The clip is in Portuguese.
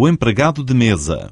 o empregado de mesa.